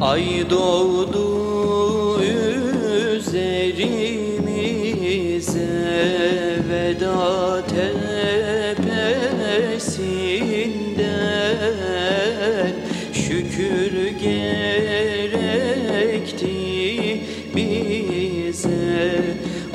Ay doğdu üzerimize veda tepesinden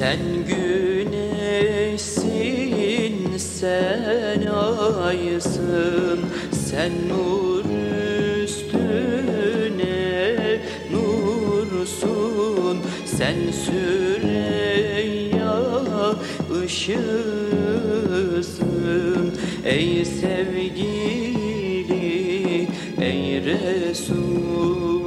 Sen güneşsin, sen aysın, sen nur üstüne nursun, sen Süreyya ışığısın, ey sevgili, ey Resul.